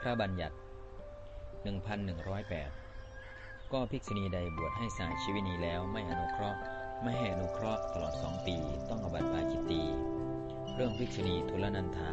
พระบัญญัติ 1108 ก็ภิกษุณีใดบวชให้สาชีวินีแล้วไม่อนุเคราะห์ ไม่ให้อนุเคราะห์ตลอดสองปี ต้องอบัติปาจิตตี เรื่องภิกษุณีทุลนันธา